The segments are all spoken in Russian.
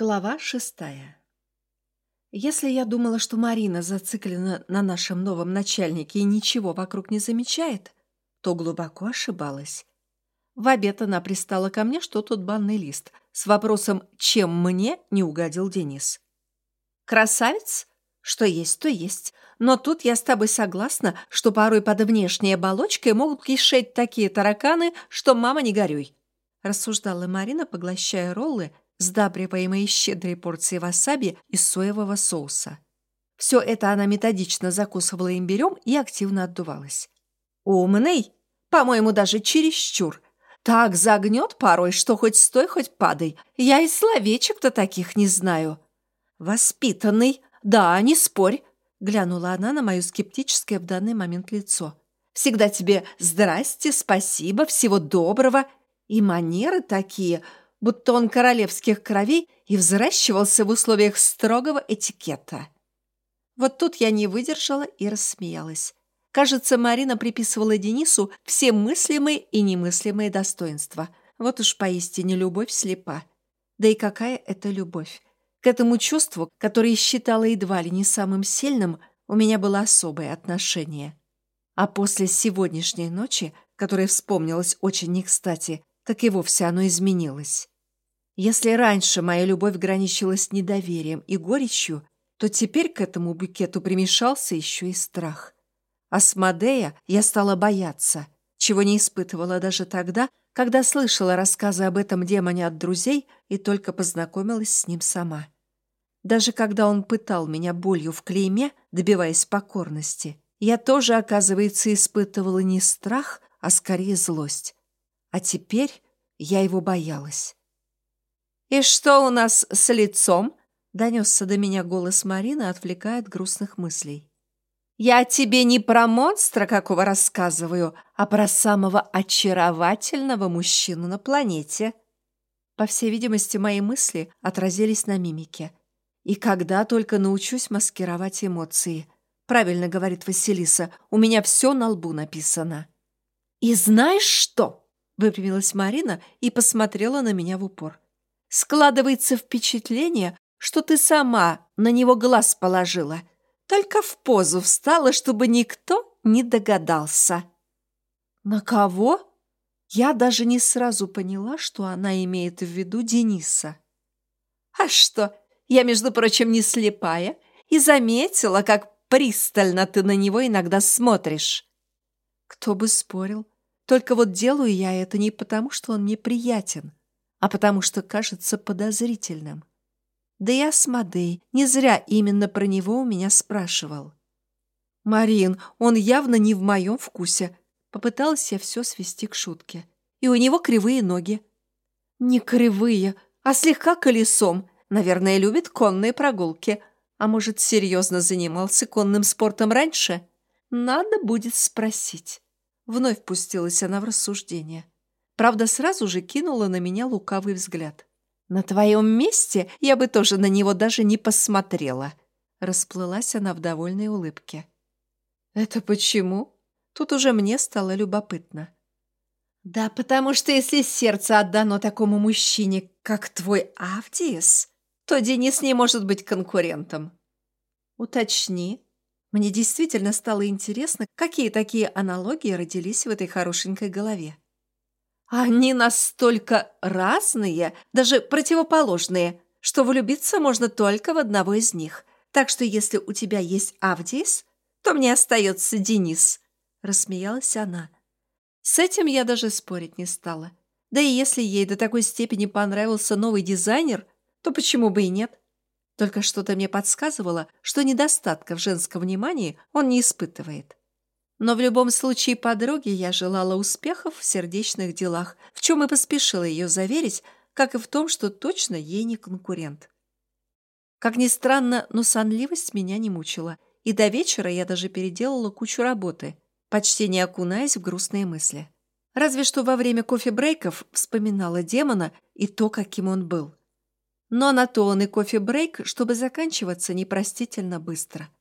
Глава шестая. Если я думала, что Марина зациклена на нашем новом начальнике и ничего вокруг не замечает, то глубоко ошибалась. В обед она пристала ко мне, что тут банный лист, с вопросом, чем мне не угодил Денис. «Красавец? Что есть, то есть. Но тут я с тобой согласна, что порой под внешней оболочкой могут кишеть такие тараканы, что мама не горюй», рассуждала Марина, поглощая роллы, сдабриваемые щедрой порцией васаби и соевого соуса. Все это она методично закусывала имбирем и активно отдувалась. «Умный? По-моему, даже чересчур. Так загнет порой, что хоть стой, хоть падай. Я и словечек-то таких не знаю». «Воспитанный? Да, не спорь», — глянула она на мое скептическое в данный момент лицо. «Всегда тебе здрасте, спасибо, всего доброго. И манеры такие, будто он королевских кровей и взращивался в условиях строгого этикета. Вот тут я не выдержала и рассмеялась. Кажется, Марина приписывала Денису все мыслимые и немыслимые достоинства. Вот уж поистине любовь слепа. Да и какая это любовь? К этому чувству, которое считала едва ли не самым сильным, у меня было особое отношение. А после сегодняшней ночи, которая вспомнилась очень не кстати, так и вовсе оно изменилось. Если раньше моя любовь граничила недоверием и горечью, то теперь к этому букету примешался еще и страх. А с Мадея я стала бояться, чего не испытывала даже тогда, когда слышала рассказы об этом демоне от друзей и только познакомилась с ним сама. Даже когда он пытал меня болью в клейме, добиваясь покорности, я тоже, оказывается, испытывала не страх, а скорее злость. А теперь я его боялась. «И что у нас с лицом?» — донесся до меня голос Марины, отвлекая от грустных мыслей. «Я тебе не про монстра какого рассказываю, а про самого очаровательного мужчину на планете». По всей видимости, мои мысли отразились на мимике. И когда только научусь маскировать эмоции. Правильно говорит Василиса, у меня все на лбу написано. «И знаешь что?» — выпрямилась Марина и посмотрела на меня в упор. Складывается впечатление, что ты сама на него глаз положила, только в позу встала, чтобы никто не догадался. На кого? Я даже не сразу поняла, что она имеет в виду Дениса. А что, я, между прочим, не слепая и заметила, как пристально ты на него иногда смотришь. Кто бы спорил. Только вот делаю я это не потому, что он мне приятен, а потому что кажется подозрительным. Да и Асмодей не зря именно про него у меня спрашивал. «Марин, он явно не в моем вкусе», — попыталась я все свести к шутке. «И у него кривые ноги». «Не кривые, а слегка колесом. Наверное, любит конные прогулки. А может, серьезно занимался конным спортом раньше? Надо будет спросить». Вновь пустилась она в рассуждение. Правда, сразу же кинула на меня лукавый взгляд. «На твоем месте я бы тоже на него даже не посмотрела», расплылась она в довольной улыбке. «Это почему?» Тут уже мне стало любопытно. «Да потому что если сердце отдано такому мужчине, как твой Авдиес, то Денис не может быть конкурентом». «Уточни». Мне действительно стало интересно, какие такие аналогии родились в этой хорошенькой голове. Они настолько разные, даже противоположные, что влюбиться можно только в одного из них. Так что если у тебя есть Авдис, то мне остается Денис», — рассмеялась она. С этим я даже спорить не стала. Да и если ей до такой степени понравился новый дизайнер, то почему бы и нет? Только что-то мне подсказывало, что недостатка в женском внимании он не испытывает. Но в любом случае подруге я желала успехов в сердечных делах, в чем и поспешила ее заверить, как и в том, что точно ей не конкурент. Как ни странно, но сонливость меня не мучила, и до вечера я даже переделала кучу работы, почти не окунаясь в грустные мысли. Разве что во время кофе-брейков вспоминала демона и то, каким он был. Но на то он и кофе-брейк, чтобы заканчиваться непростительно быстро –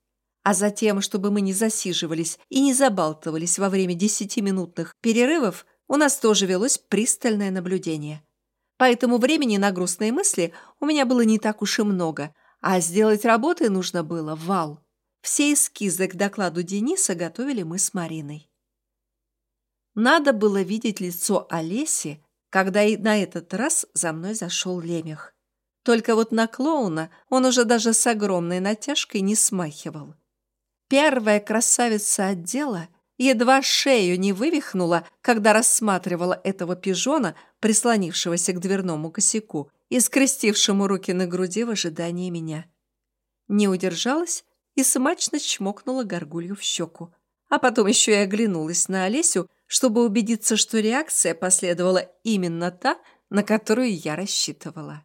а затем, чтобы мы не засиживались и не забалтывались во время десятиминутных перерывов, у нас тоже велось пристальное наблюдение. Поэтому времени на грустные мысли у меня было не так уж и много, а сделать работы нужно было вал. Все эскизы к докладу Дениса готовили мы с Мариной. Надо было видеть лицо Олеси, когда и на этот раз за мной зашел лемех. Только вот на клоуна он уже даже с огромной натяжкой не смахивал. Первая красавица отдела едва шею не вывихнула, когда рассматривала этого пижона, прислонившегося к дверному косяку и скрестившему руки на груди в ожидании меня. Не удержалась и смачно чмокнула горгулью в щеку. А потом еще и оглянулась на Олесю, чтобы убедиться, что реакция последовала именно та, на которую я рассчитывала.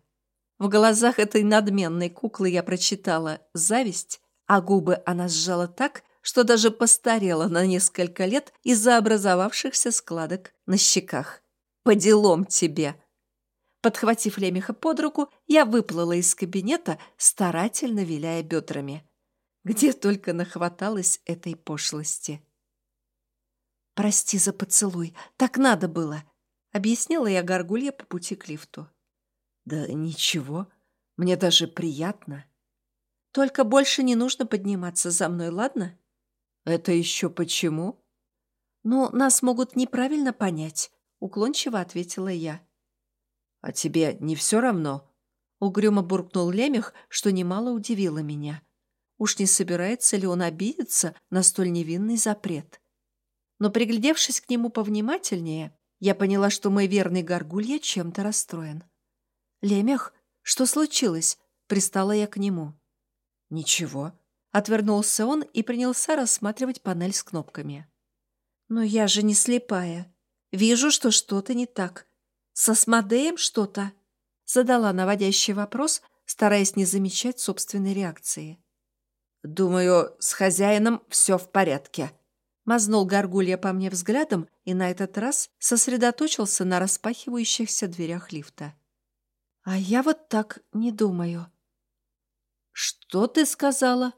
В глазах этой надменной куклы я прочитала зависть, а губы она сжала так, что даже постарела на несколько лет из-за образовавшихся складок на щеках. «По делам тебе!» Подхватив Лемеха под руку, я выплыла из кабинета, старательно виляя бедрами. Где только нахваталась этой пошлости. «Прости за поцелуй, так надо было», — объяснила я горгулья по пути к лифту. «Да ничего, мне даже приятно». «Только больше не нужно подниматься за мной, ладно?» «Это еще почему?» «Ну, нас могут неправильно понять», — уклончиво ответила я. «А тебе не все равно?» Угрюмо буркнул Лемех, что немало удивило меня. Уж не собирается ли он обидеться на столь невинный запрет? Но, приглядевшись к нему повнимательнее, я поняла, что мой верный горгулья чем-то расстроен. «Лемех, что случилось?» — пристала я к нему. «Ничего», — отвернулся он и принялся рассматривать панель с кнопками. «Но я же не слепая. Вижу, что что-то не так. Со Смодеем что-то?» Задала наводящий вопрос, стараясь не замечать собственной реакции. «Думаю, с хозяином все в порядке», Мазнул горгулья по мне взглядом и на этот раз сосредоточился на распахивающихся дверях лифта. А я вот так не думаю. Что ты сказала?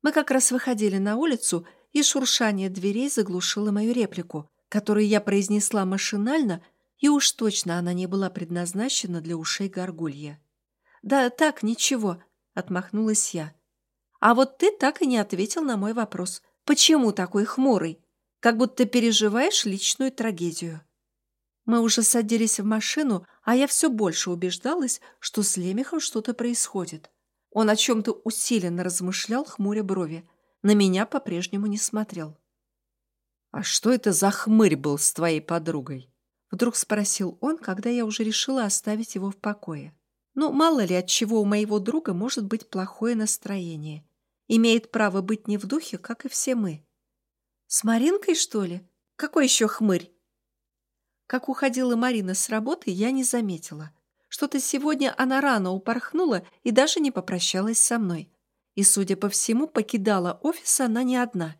Мы как раз выходили на улицу, и шуршание дверей заглушило мою реплику, которую я произнесла машинально, и уж точно она не была предназначена для ушей горгулья. «Да так, ничего», — отмахнулась я. «А вот ты так и не ответил на мой вопрос. Почему такой хмурый? Как будто переживаешь личную трагедию». Мы уже садились в машину, а я все больше убеждалась, что с Лемехом что-то происходит. Он о чем-то усиленно размышлял, хмуря брови. На меня по-прежнему не смотрел. «А что это за хмырь был с твоей подругой?» Вдруг спросил он, когда я уже решила оставить его в покое. Ну, мало ли, от чего у моего друга может быть плохое настроение. Имеет право быть не в духе, как и все мы. С Маринкой, что ли? Какой еще хмырь? Как уходила Марина с работы, я не заметила. Что-то сегодня она рано упорхнула и даже не попрощалась со мной. И, судя по всему, покидала офис она не одна.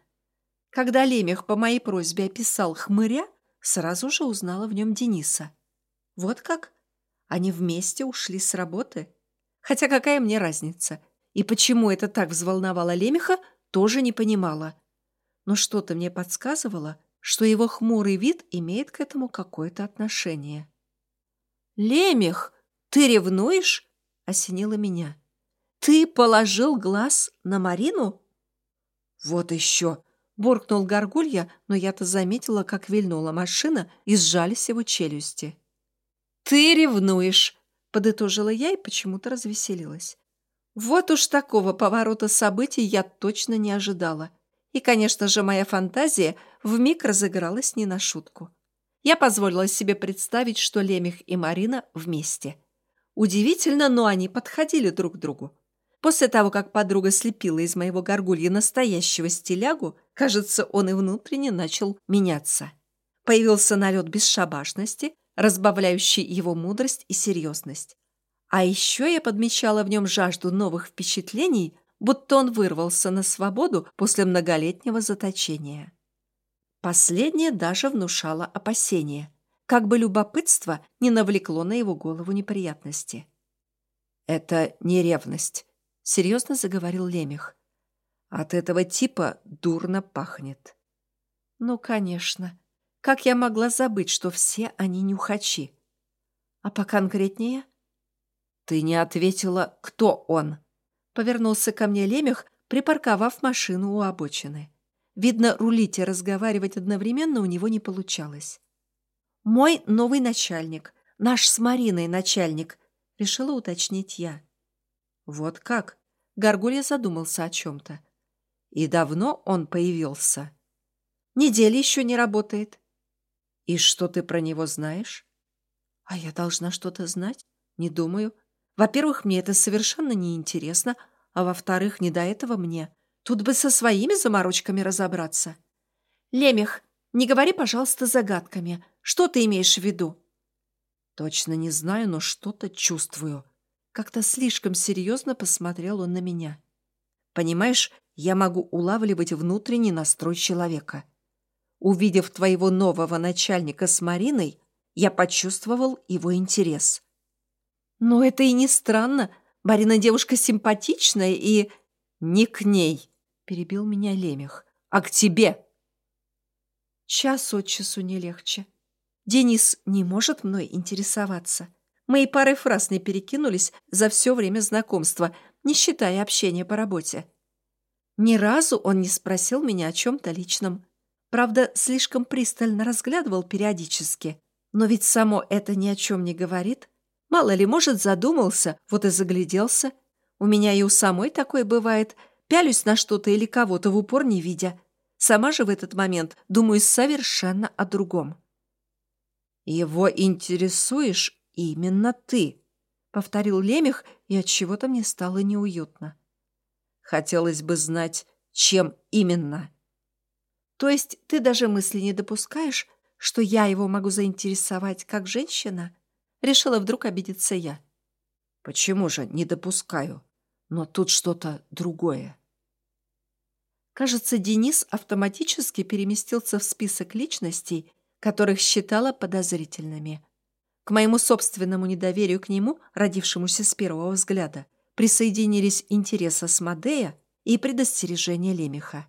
Когда Лемех по моей просьбе описал хмыря, сразу же узнала в нем Дениса. Вот как? Они вместе ушли с работы? Хотя какая мне разница? И почему это так взволновало Лемеха, тоже не понимала. Но что-то мне подсказывало, что его хмурый вид имеет к этому какое-то отношение. «Лемех, ты ревнуешь?» — осенило меня. «Ты положил глаз на Марину?» «Вот еще!» — буркнул Горгулья, но я-то заметила, как вильнула машина и сжались его челюсти. «Ты ревнуешь!» — подытожила я и почему-то развеселилась. Вот уж такого поворота событий я точно не ожидала. И, конечно же, моя фантазия вмиг разыгралась не на шутку. Я позволила себе представить, что Лемех и Марина вместе. Удивительно, но они подходили друг к другу. После того, как подруга слепила из моего горгулья настоящего стилягу, кажется, он и внутренне начал меняться. Появился налет бесшабашности, разбавляющий его мудрость и серьезность. А еще я подмечала в нем жажду новых впечатлений будто он вырвался на свободу после многолетнего заточения. Последнее даже внушало опасение, как бы любопытство не навлекло на его голову неприятности. «Это не ревность», — серьезно заговорил Лемех. «От этого типа дурно пахнет». «Ну, конечно. Как я могла забыть, что все они нюхачи?» А поконкретнее? Ты не ответила, кто он. Повернулся ко мне Лемех, припарковав машину у обочины. Видно, рулить и разговаривать одновременно у него не получалось. «Мой новый начальник, наш с Мариной начальник», — решила уточнить я. «Вот как?» — Горгулья задумался о чем-то. «И давно он появился?» «Неделя еще не работает». «И что ты про него знаешь?» «А я должна что-то знать? Не думаю. Во-первых, мне это совершенно неинтересно, а во-вторых, не до этого мне. Тут бы со своими заморочками разобраться. Лемех, не говори, пожалуйста, загадками. Что ты имеешь в виду? Точно не знаю, но что-то чувствую. Как-то слишком серьезно посмотрел он на меня. Понимаешь, я могу улавливать внутренний настрой человека. Увидев твоего нового начальника с Мариной, я почувствовал его интерес. Но это и не странно. Марина девушка симпатичная и... Не к ней перебил меня Лемех. «А к тебе!» Час от часу не легче. Денис не может мной интересоваться. Мы и парой фраз не перекинулись за все время знакомства, не считая общения по работе. Ни разу он не спросил меня о чем-то личном. Правда, слишком пристально разглядывал периодически. Но ведь само это ни о чем не говорит. Мало ли, может, задумался, вот и загляделся. У меня и у самой такое бывает – Пялюсь на что-то или кого-то в упор не видя. Сама же в этот момент думаю совершенно о другом. «Его интересуешь именно ты», — повторил Лемех, и от чего то мне стало неуютно. Хотелось бы знать, чем именно. То есть ты даже мысли не допускаешь, что я его могу заинтересовать как женщина? Решила вдруг обидеться я. Почему же не допускаю? Но тут что-то другое. Кажется, Денис автоматически переместился в список личностей, которых считала подозрительными. К моему собственному недоверию к нему, родившемуся с первого взгляда, присоединились интереса Смодея и предостережение Лемеха.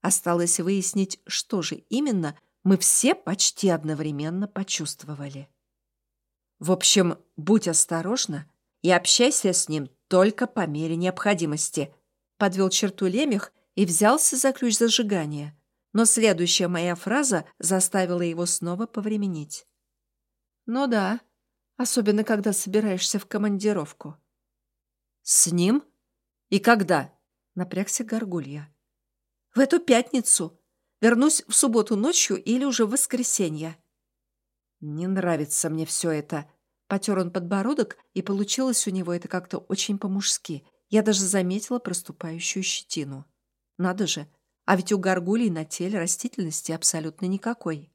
Осталось выяснить, что же именно мы все почти одновременно почувствовали. В общем, будь осторожна и общайся с ним только по мере необходимости», — подвел черту Лемех и взялся за ключ зажигания. Но следующая моя фраза заставила его снова повременить. «Ну да, особенно когда собираешься в командировку». «С ним? И когда?» — напрягся Горгулья. «В эту пятницу. Вернусь в субботу ночью или уже в воскресенье». «Не нравится мне все это», Потер он подбородок, и получилось у него это как-то очень по-мужски. Я даже заметила проступающую щетину. Надо же, а ведь у горгулей на теле растительности абсолютно никакой.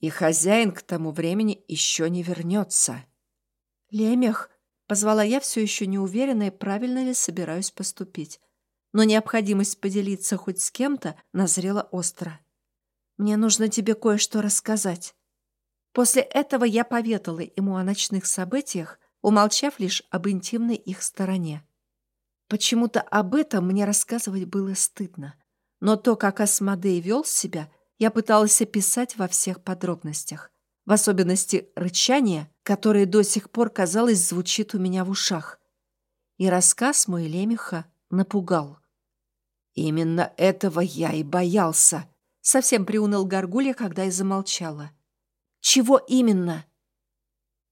И хозяин к тому времени еще не вернется. «Лемех!» — позвала я, все еще неуверенная, правильно ли собираюсь поступить. Но необходимость поделиться хоть с кем-то назрела остро. «Мне нужно тебе кое-что рассказать». После этого я поведала ему о ночных событиях, умолчав лишь об интимной их стороне. Почему-то об этом мне рассказывать было стыдно. Но то, как Асмодей вел себя, я пыталась описать во всех подробностях. В особенности рычание, которое до сих пор, казалось, звучит у меня в ушах. И рассказ мой Лемеха напугал. «Именно этого я и боялся», — совсем приуныл Горгулья, когда я замолчала. Чего именно?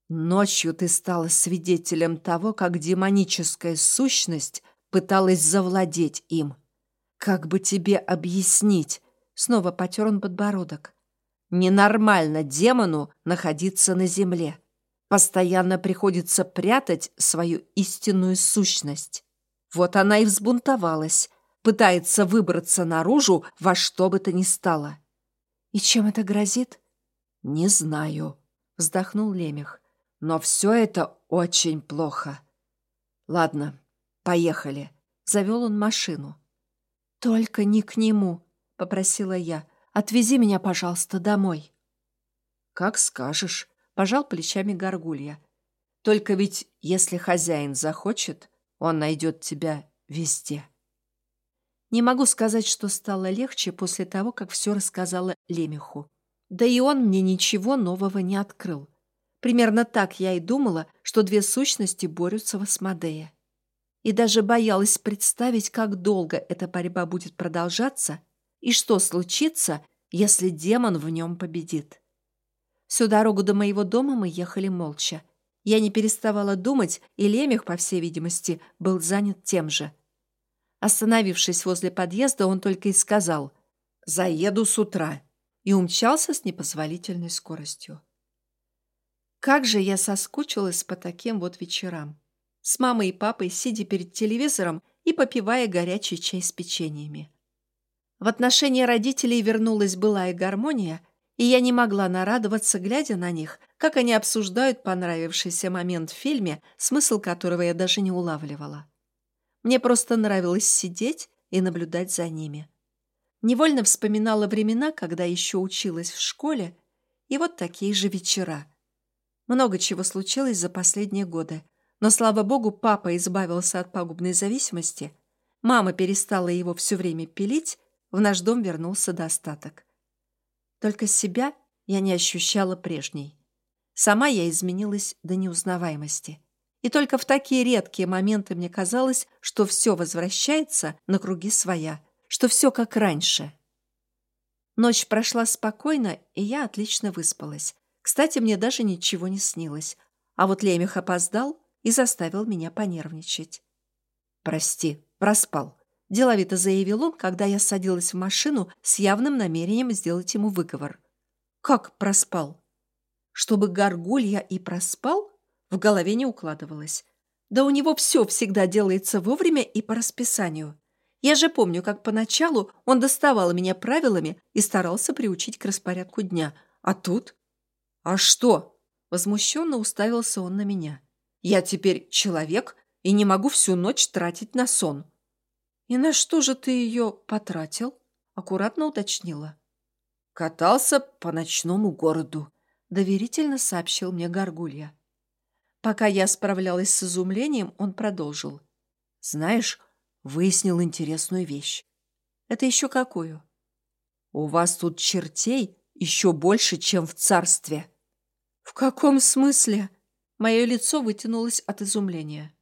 Ночью ты стала свидетелем того, как демоническая сущность пыталась завладеть им. Как бы тебе объяснить? Снова потер он подбородок. Ненормально демону находиться на земле. Постоянно приходится прятать свою истинную сущность. Вот она и взбунтовалась, пытается выбраться наружу во что бы то ни стало. И чем это грозит? «Не знаю», — вздохнул Лемех. «Но все это очень плохо. Ладно, поехали». Завел он машину. «Только не к нему», — попросила я. «Отвези меня, пожалуйста, домой». «Как скажешь», — пожал плечами Горгулья. «Только ведь, если хозяин захочет, он найдет тебя везде». Не могу сказать, что стало легче после того, как все рассказала Лемеху. Да и он мне ничего нового не открыл. Примерно так я и думала, что две сущности борются в Асмодее. И даже боялась представить, как долго эта борьба будет продолжаться и что случится, если демон в нем победит. Всю дорогу до моего дома мы ехали молча. Я не переставала думать, и Лемех, по всей видимости, был занят тем же. Остановившись возле подъезда, он только и сказал «Заеду с утра» и умчался с непозволительной скоростью. Как же я соскучилась по таким вот вечерам. С мамой и папой, сидя перед телевизором и попивая горячий чай с печеньями. В отношении родителей вернулась былая гармония, и я не могла нарадоваться, глядя на них, как они обсуждают понравившийся момент в фильме, смысл которого я даже не улавливала. Мне просто нравилось сидеть и наблюдать за ними. Невольно вспоминала времена, когда еще училась в школе, и вот такие же вечера. Много чего случилось за последние годы, но, слава богу, папа избавился от пагубной зависимости, мама перестала его все время пилить, в наш дом вернулся достаток. Только себя я не ощущала прежней. Сама я изменилась до неузнаваемости. И только в такие редкие моменты мне казалось, что все возвращается на круги своя, что все как раньше. Ночь прошла спокойно, и я отлично выспалась. Кстати, мне даже ничего не снилось. А вот Лемех опоздал и заставил меня понервничать. «Прости, проспал», — деловито заявил он, когда я садилась в машину с явным намерением сделать ему выговор. «Как проспал?» «Чтобы горгулья и проспал?» В голове не укладывалось. «Да у него все всегда делается вовремя и по расписанию. Я же помню, как поначалу он доставал меня правилами и старался приучить к распорядку дня. А тут...» «А что?» Возмущенно уставился он на меня. «Я теперь человек и не могу всю ночь тратить на сон». «И на что же ты ее потратил?» — аккуратно уточнила. «Катался по ночному городу», — доверительно сообщил мне Горгулья. Пока я справлялась с изумлением, он продолжил. «Знаешь, выяснил интересную вещь». «Это еще какую?» «У вас тут чертей еще больше, чем в царстве». «В каком смысле?» Мое лицо вытянулось от изумления.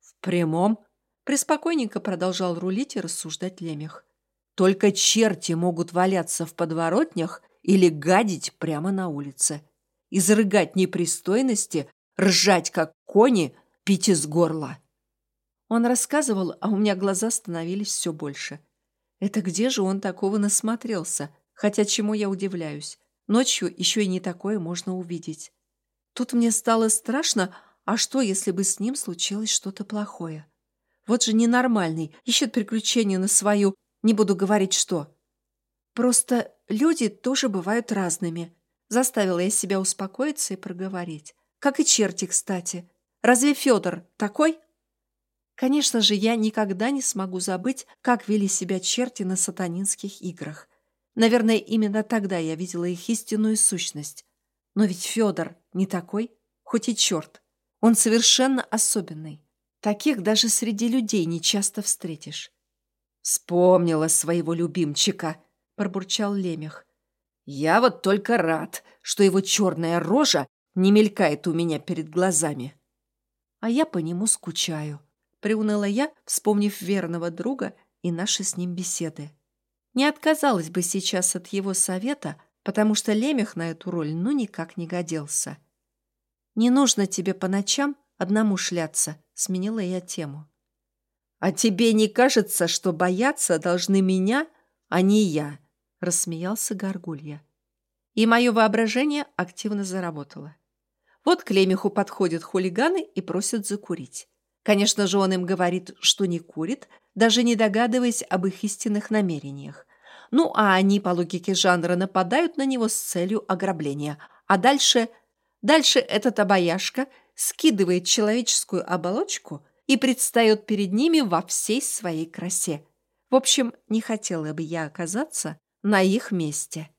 «В прямом», Преспокойненько продолжал рулить и рассуждать Лемех. Только черти могут валяться в подворотнях или гадить прямо на улице. Изрыгать непристойности, ржать, как кони, пить из горла. Он рассказывал, а у меня глаза становились все больше. Это где же он такого насмотрелся? Хотя чему я удивляюсь? Ночью еще и не такое можно увидеть. Тут мне стало страшно, а что, если бы с ним случилось что-то плохое? Вот же ненормальный, ищет приключения на свою, не буду говорить что. Просто люди тоже бывают разными. Заставила я себя успокоиться и проговорить. Как и черти, кстати. Разве Федор такой? Конечно же, я никогда не смогу забыть, как вели себя черти на сатанинских играх. Наверное, именно тогда я видела их истинную сущность. Но ведь Федор не такой, хоть и черт. Он совершенно особенный. Таких даже среди людей не часто встретишь. «Вспомнила своего любимчика», — пробурчал Лемех. «Я вот только рад, что его черная рожа не мелькает у меня перед глазами». «А я по нему скучаю», — приуныла я, вспомнив верного друга и наши с ним беседы. Не отказалась бы сейчас от его совета, потому что Лемех на эту роль ну никак не годился. «Не нужно тебе по ночам одному шляться», Сменила я тему. «А тебе не кажется, что бояться должны меня, а не я?» Рассмеялся Горгулья. И мое воображение активно заработало. Вот к Лемеху подходят хулиганы и просят закурить. Конечно же, он им говорит, что не курит, даже не догадываясь об их истинных намерениях. Ну, а они, по логике жанра, нападают на него с целью ограбления. А дальше... Дальше этот обаяшка скидывает человеческую оболочку и предстает перед ними во всей своей красе. В общем, не хотела бы я оказаться на их месте.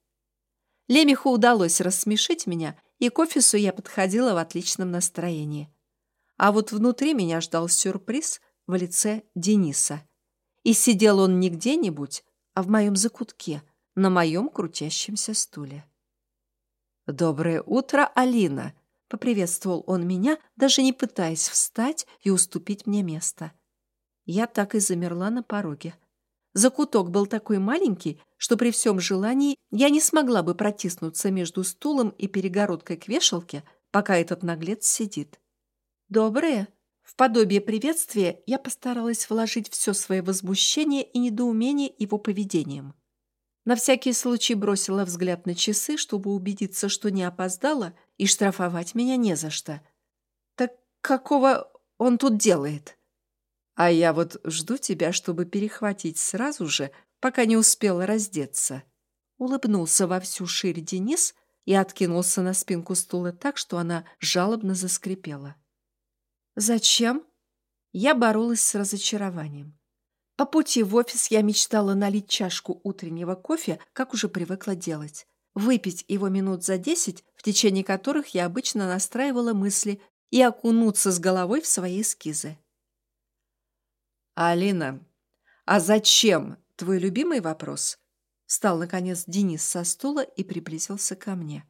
Лемеху удалось рассмешить меня, и к офису я подходила в отличном настроении. А вот внутри меня ждал сюрприз в лице Дениса. И сидел он не где-нибудь, в моем закутке, на моем крутящемся стуле. «Доброе утро, Алина!» Поприветствовал он меня, даже не пытаясь встать и уступить мне место. Я так и замерла на пороге. Закуток был такой маленький, что при всем желании я не смогла бы протиснуться между стулом и перегородкой к вешалке, пока этот наглец сидит. «Доброе!» В подобие приветствия я постаралась вложить все свое возмущение и недоумение его поведением. На всякий случай бросила взгляд на часы, чтобы убедиться, что не опоздала, и штрафовать меня не за что. «Так какого он тут делает?» «А я вот жду тебя, чтобы перехватить сразу же, пока не успела раздеться». Улыбнулся во всю ширь Денис и откинулся на спинку стула так, что она жалобно заскрипела. Зачем? Я боролась с разочарованием. По пути в офис я мечтала налить чашку утреннего кофе, как уже привыкла делать. Выпить его минут за десять, в течение которых я обычно настраивала мысли и окунуться с головой в свои эскизы. «Алина, а зачем?» – твой любимый вопрос. Встал, наконец, Денис со стула и приблизился ко мне.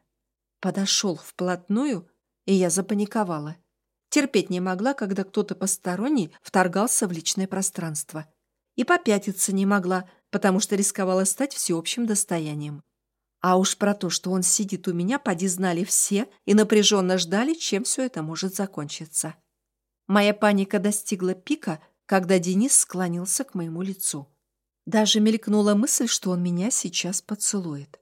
Подошел вплотную, и я запаниковала – Терпеть не могла, когда кто-то посторонний вторгался в личное пространство. И попятиться не могла, потому что рисковала стать всеобщим достоянием. А уж про то, что он сидит у меня, поди знали все и напряженно ждали, чем все это может закончиться. Моя паника достигла пика, когда Денис склонился к моему лицу. Даже мелькнула мысль, что он меня сейчас поцелует.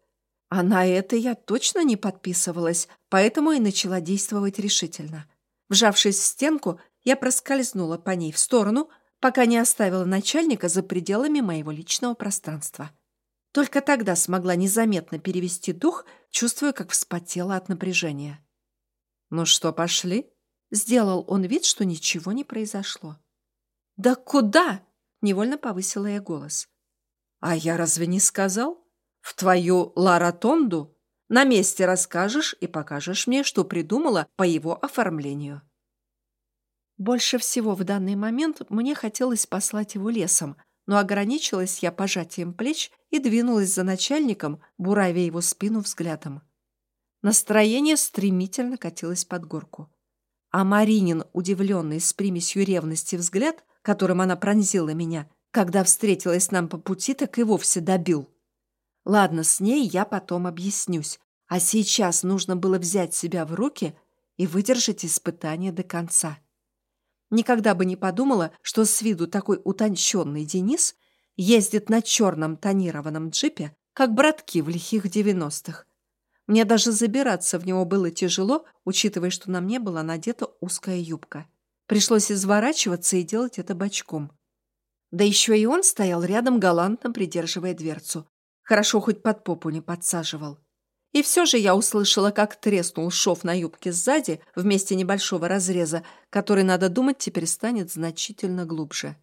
А на это я точно не подписывалась, поэтому и начала действовать решительно – Вжавшись в стенку, я проскользнула по ней в сторону, пока не оставила начальника за пределами моего личного пространства. Только тогда смогла незаметно перевести дух, чувствуя, как вспотела от напряжения. «Ну что, пошли?» Сделал он вид, что ничего не произошло. «Да куда?» — невольно повысила я голос. «А я разве не сказал? В твою ларатонду на месте расскажешь и покажешь мне, что придумала по его оформлению. Больше всего в данный момент мне хотелось послать его лесом, но ограничилась я пожатием плеч и двинулась за начальником, буравя его спину взглядом. Настроение стремительно катилось под горку. А Маринин, удивленный с примесью ревности взгляд, которым она пронзила меня, когда встретилась нам по пути, так и вовсе добил. Ладно, с ней я потом объяснюсь. А сейчас нужно было взять себя в руки и выдержать испытание до конца. Никогда бы не подумала, что с виду такой утонченный Денис ездит на черном тонированном джипе, как братки в лихих девяностых. Мне даже забираться в него было тяжело, учитывая, что на мне была надета узкая юбка. Пришлось изворачиваться и делать это бочком. Да еще и он стоял рядом, галантно придерживая дверцу. Хорошо хоть под попу не подсаживал. И все же я услышала, как треснул шов на юбке сзади вместе небольшого разреза, который, надо думать, теперь станет значительно глубже.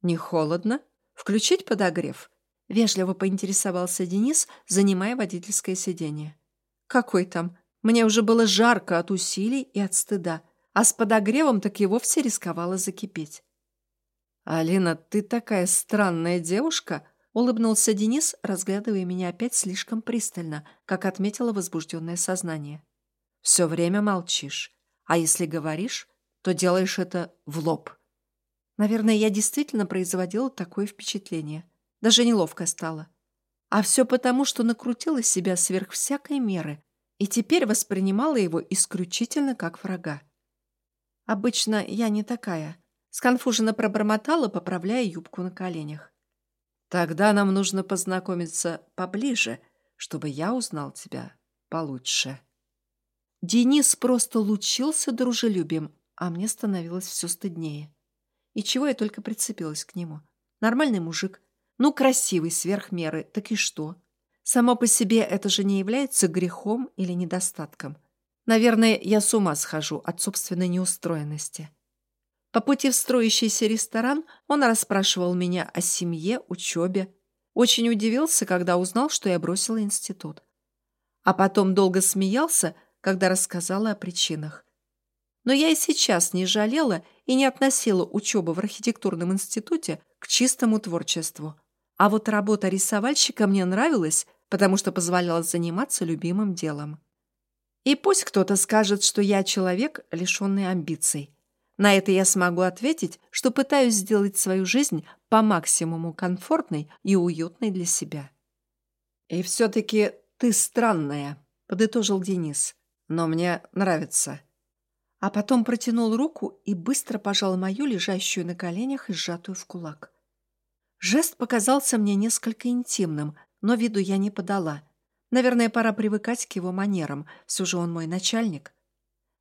«Не холодно? Включить подогрев?» — вежливо поинтересовался Денис, занимая водительское сиденье. «Какой там? Мне уже было жарко от усилий и от стыда, а с подогревом так и вовсе рисковала закипеть». «Алина, ты такая странная девушка!» Улыбнулся Денис, разглядывая меня опять слишком пристально, как отметило возбужденное сознание. «Все время молчишь. А если говоришь, то делаешь это в лоб». Наверное, я действительно производила такое впечатление. Даже неловко стало. А все потому, что накрутила себя сверх всякой меры и теперь воспринимала его исключительно как врага. Обычно я не такая. Сконфуженно пробормотала, поправляя юбку на коленях. Тогда нам нужно познакомиться поближе, чтобы я узнал тебя получше. Денис просто лучился дружелюбием, а мне становилось все стыднее. И чего я только прицепилась к нему. Нормальный мужик. Ну, красивый, сверх меры. Так и что? Само по себе это же не является грехом или недостатком. Наверное, я с ума схожу от собственной неустроенности. По пути в строящийся ресторан он расспрашивал меня о семье, учебе. Очень удивился, когда узнал, что я бросила институт. А потом долго смеялся, когда рассказала о причинах. Но я и сейчас не жалела и не относила учебу в архитектурном институте к чистому творчеству. А вот работа рисовальщика мне нравилась, потому что позволяла заниматься любимым делом. И пусть кто-то скажет, что я человек, лишенный амбиций. На это я смогу ответить, что пытаюсь сделать свою жизнь по максимуму комфортной и уютной для себя. «И все-таки ты странная», — подытожил Денис. «Но мне нравится». А потом протянул руку и быстро пожал мою, лежащую на коленях и сжатую в кулак. Жест показался мне несколько интимным, но виду я не подала. Наверное, пора привыкать к его манерам, все же он мой начальник.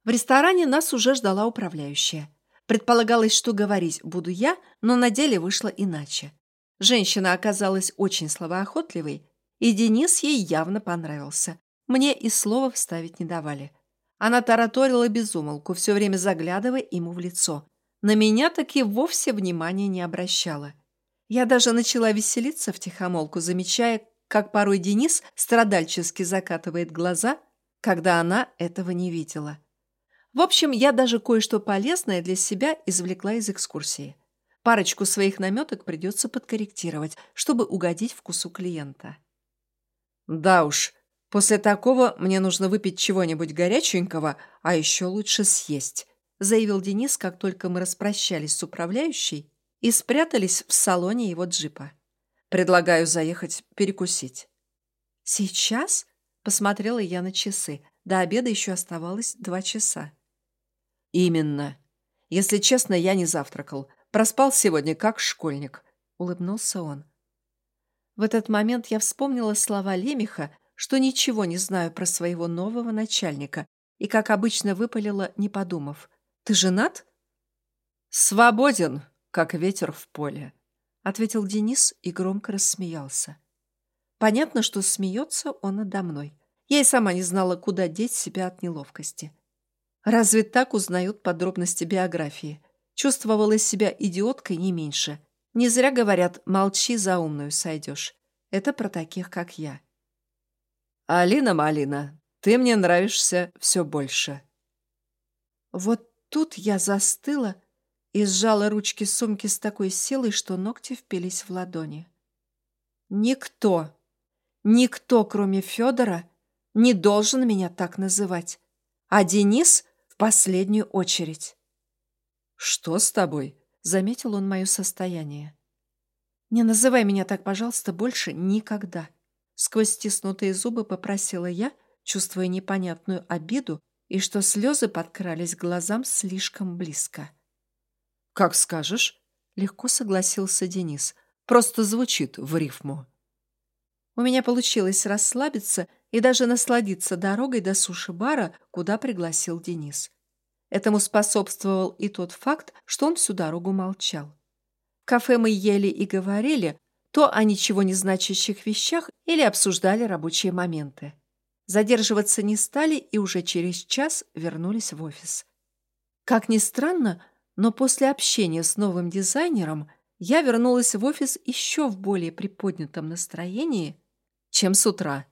В ресторане нас уже ждала управляющая. Предполагалось, что говорить буду я, но на деле вышло иначе. Женщина оказалась очень словоохотливой, и Денис ей явно понравился. Мне и слова вставить не давали. Она тараторила безумолку, все время заглядывая ему в лицо. На меня таки вовсе внимания не обращала. Я даже начала веселиться в тихомолку, замечая, как порой Денис страдальчески закатывает глаза, когда она этого не видела. В общем, я даже кое-что полезное для себя извлекла из экскурсии. Парочку своих наметок придется подкорректировать, чтобы угодить вкусу клиента. Да уж, после такого мне нужно выпить чего-нибудь горяченького, а еще лучше съесть, заявил Денис, как только мы распрощались с управляющей и спрятались в салоне его джипа. Предлагаю заехать перекусить. Сейчас? Посмотрела я на часы. До обеда еще оставалось два часа. «Именно. Если честно, я не завтракал. Проспал сегодня как школьник», — улыбнулся он. В этот момент я вспомнила слова Лемеха, что ничего не знаю про своего нового начальника, и, как обычно, выпалила, не подумав. «Ты женат?» «Свободен, как ветер в поле», — ответил Денис и громко рассмеялся. Понятно, что смеется он надо мной. Я и сама не знала, куда деть себя от неловкости. Разве так узнают подробности биографии? Чувствовала себя идиоткой не меньше. Не зря говорят «молчи, за умную сойдешь». Это про таких, как я. «Алина, Малина, ты мне нравишься все больше». Вот тут я застыла и сжала ручки сумки с такой силой, что ногти впились в ладони. Никто, никто, кроме Федора, не должен меня так называть. А Денис последнюю очередь. «Что с тобой?» — заметил он мое состояние. «Не называй меня так, пожалуйста, больше никогда». Сквозь стиснутые зубы попросила я, чувствуя непонятную обиду и что слезы подкрались к глазам слишком близко. «Как скажешь», — легко согласился Денис. «Просто звучит в рифму». У меня получилось расслабиться и даже насладиться дорогой до суши-бара, куда пригласил Денис. Этому способствовал и тот факт, что он всю дорогу молчал. В кафе мы ели и говорили то о ничего не значащих вещах или обсуждали рабочие моменты. Задерживаться не стали и уже через час вернулись в офис. Как ни странно, но после общения с новым дизайнером я вернулась в офис еще в более приподнятом настроении, чем с утра.